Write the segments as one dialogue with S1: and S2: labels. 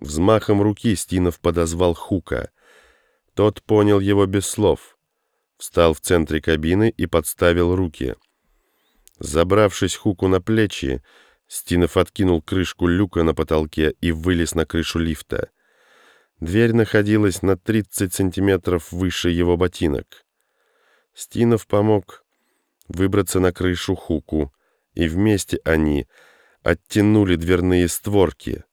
S1: Взмахом руки Стинов подозвал Хука. Тот понял его без слов. Встал в центре кабины и подставил руки. Забравшись Хуку на плечи, Стинов откинул крышку люка на потолке и вылез на крышу лифта. Дверь находилась на 30 сантиметров выше его ботинок. Стинов помог выбраться на крышу Хуку, и вместе они оттянули дверные створки.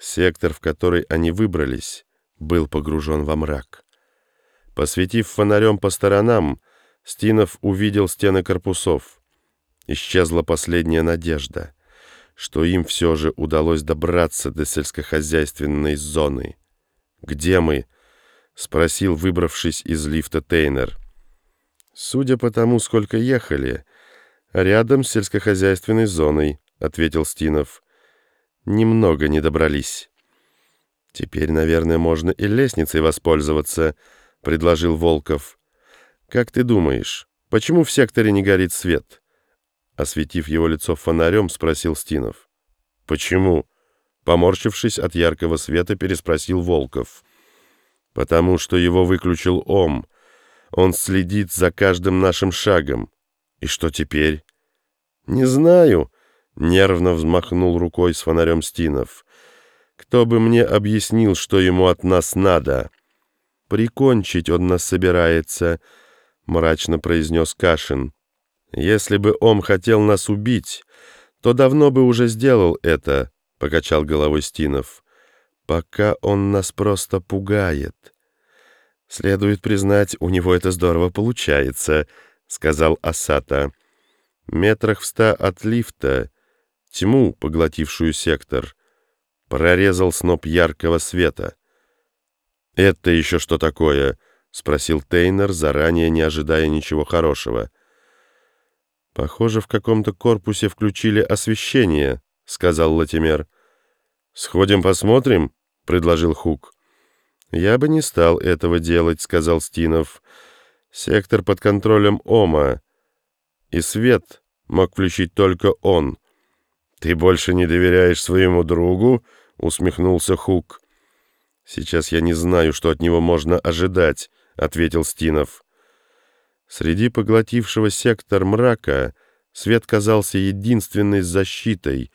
S1: Сектор, в который они выбрались, был погружен во мрак. Посветив фонарем по сторонам, Стинов увидел стены корпусов. Исчезла последняя надежда, что им все же удалось добраться до сельскохозяйственной зоны. «Где мы?» — спросил, выбравшись из лифта Тейнер. «Судя по тому, сколько ехали, рядом с сельскохозяйственной зоной», — ответил Стинов немного не добрались. «Теперь, наверное, можно и лестницей воспользоваться», — предложил Волков. «Как ты думаешь, почему в секторе не горит свет?» Осветив его лицо фонарем, спросил Стинов. «Почему?» Поморщившись от яркого света, переспросил Волков. «Потому что его выключил Ом. Он следит за каждым нашим шагом. И что теперь?» «Не знаю», Нервно взмахнул рукой с фонарем Стинов. «Кто бы мне объяснил, что ему от нас надо?» «Прикончить он нас собирается», — мрачно произнес Кашин. «Если бы он хотел нас убить, то давно бы уже сделал это», — покачал головой Стинов. «Пока он нас просто пугает». «Следует признать, у него это здорово получается», — сказал Асата. «Метрах в ста от лифта...» тьму, поглотившую сектор, прорезал сноп яркого света. «Это еще что такое?» — спросил Тейнер, заранее не ожидая ничего хорошего. «Похоже, в каком-то корпусе включили освещение», — сказал Латимер. «Сходим посмотрим?» — предложил Хук. «Я бы не стал этого делать», — сказал Стинов. «Сектор под контролем Ома, и свет мог включить только он». «Ты больше не доверяешь своему другу?» — усмехнулся Хук. «Сейчас я не знаю, что от него можно ожидать», — ответил Стинов. Среди поглотившего сектор мрака свет казался единственной защитой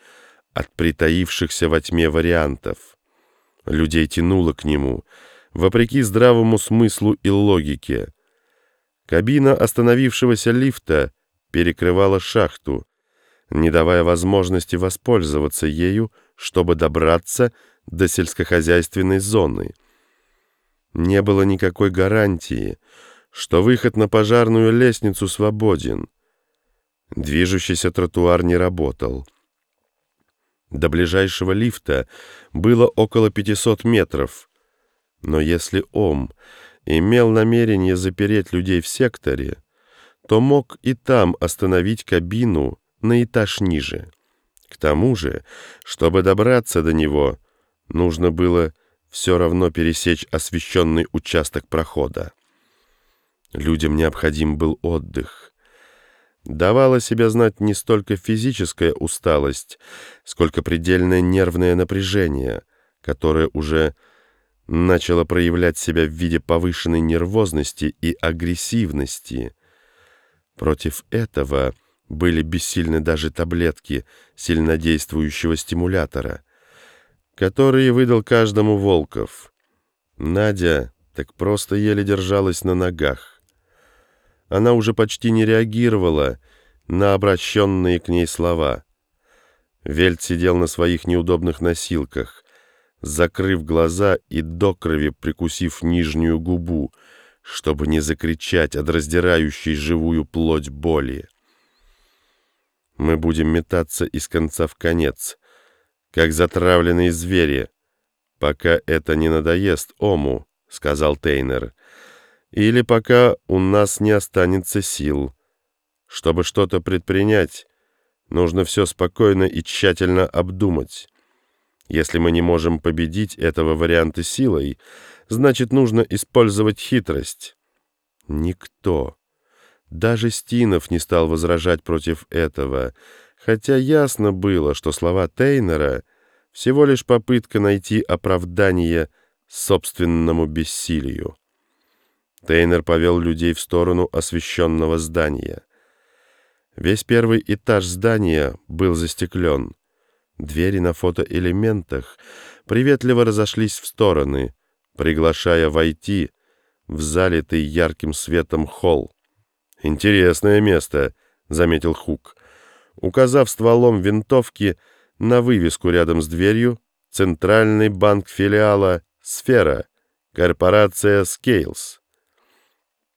S1: от притаившихся во тьме вариантов. Людей тянуло к нему, вопреки здравому смыслу и логике. Кабина остановившегося лифта перекрывала шахту, не давая возможности воспользоваться ею, чтобы добраться до сельскохозяйственной зоны. Не было никакой гарантии, что выход на пожарную лестницу свободен. Движущийся тротуар не работал. До ближайшего лифта было около 500 метров, но если Ом имел намерение запереть людей в секторе, то мог и там остановить кабину на этаж ниже. К тому же, чтобы добраться до него, нужно было все равно пересечь освещенный участок прохода. Людям необходим был отдых. Давала себя знать не столько физическая усталость, сколько предельное нервное напряжение, которое уже начало проявлять себя в виде повышенной нервозности и агрессивности. Против этого были бессильны даже таблетки сильнодействующего стимулятора, которые выдал каждому Волков. Надя так просто еле держалась на ногах. Она уже почти не реагировала на обращенные к ней слова. Вельт сидел на своих неудобных носилках, закрыв глаза и до крови прикусив нижнюю губу, чтобы не закричать от раздирающей живую плоть боли. Мы будем метаться из конца в конец, как затравленные звери, пока это не надоест Ому, — сказал Тейнер, — или пока у нас не останется сил. Чтобы что-то предпринять, нужно все спокойно и тщательно обдумать. Если мы не можем победить этого варианта силой, значит, нужно использовать хитрость. Никто даже Стинов не стал возражать против этого, хотя ясно было, что слова Тейнера Всего лишь попытка найти оправдание собственному бессилию. Тейнер повел людей в сторону освещенного здания. Весь первый этаж здания был застеклен. Двери на фотоэлементах приветливо разошлись в стороны, приглашая войти в залитый ярким светом холл. «Интересное место», — заметил Хук. Указав стволом винтовки на вывеску рядом с дверью «Центральный банк филиала «Сфера», корпорация «Скейлс».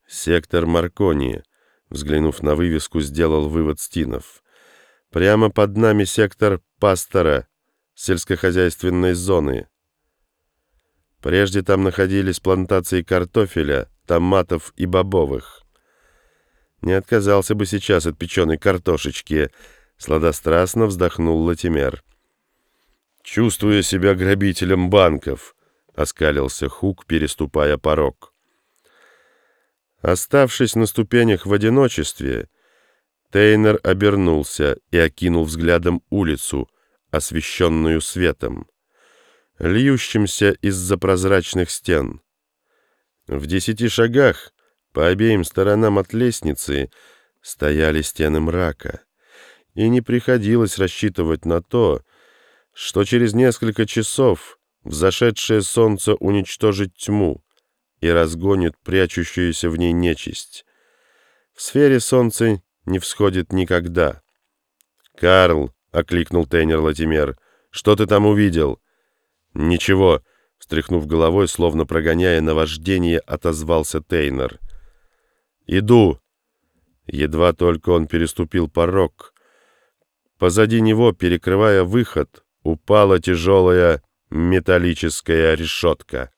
S1: «Сектор Маркони», — взглянув на вывеску, сделал вывод Стинов. «Прямо под нами сектор Пастора, сельскохозяйственной зоны». Прежде там находились плантации картофеля, томатов и бобовых. Не отказался бы сейчас от печеной картошечки, сладострастно вздохнул Латимер. «Чувствуя себя грабителем банков», — оскалился Хук, переступая порог. Оставшись на ступенях в одиночестве, Тейнер обернулся и окинул взглядом улицу, освещенную светом льющимся из-за прозрачных стен. В десяти шагах по обеим сторонам от лестницы стояли стены мрака, и не приходилось рассчитывать на то, что через несколько часов взошедшее солнце уничтожит тьму и разгонит прячущуюся в ней нечисть. В сфере солнце не всходит никогда. «Карл!» — окликнул Тейнер Латимер. «Что ты там увидел?» «Ничего», — встряхнув головой, словно прогоняя наваждение, отозвался Тейнер. «Иду». Едва только он переступил порог. Позади него, перекрывая выход, упала тяжелая металлическая решетка.